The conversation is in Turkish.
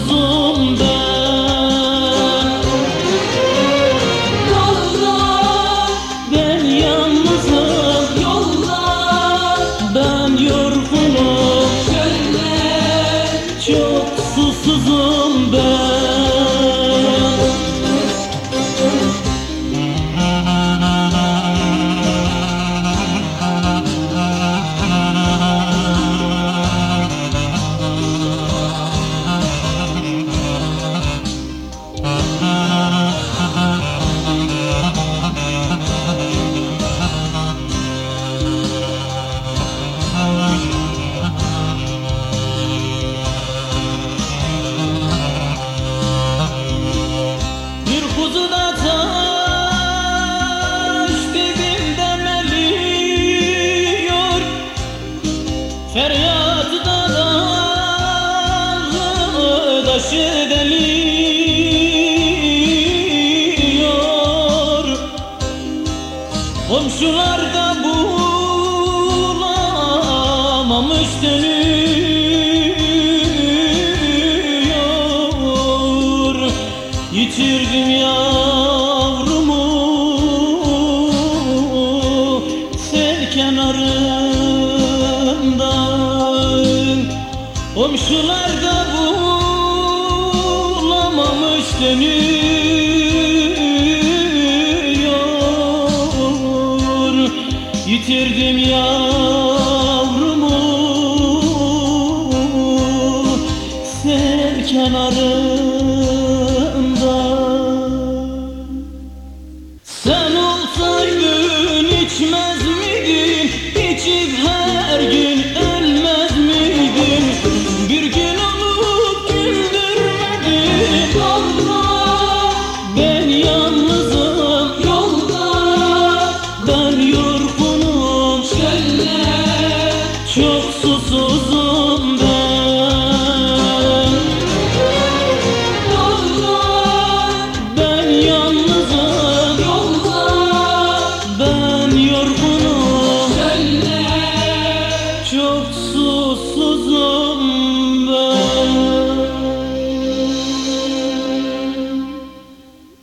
azul. Komşularda bulamam üstleniyor Yitirdim yavrumu sel kenarında Komşularda bulamam üstleniyor Yitirdim yavrumu. Sel kenarında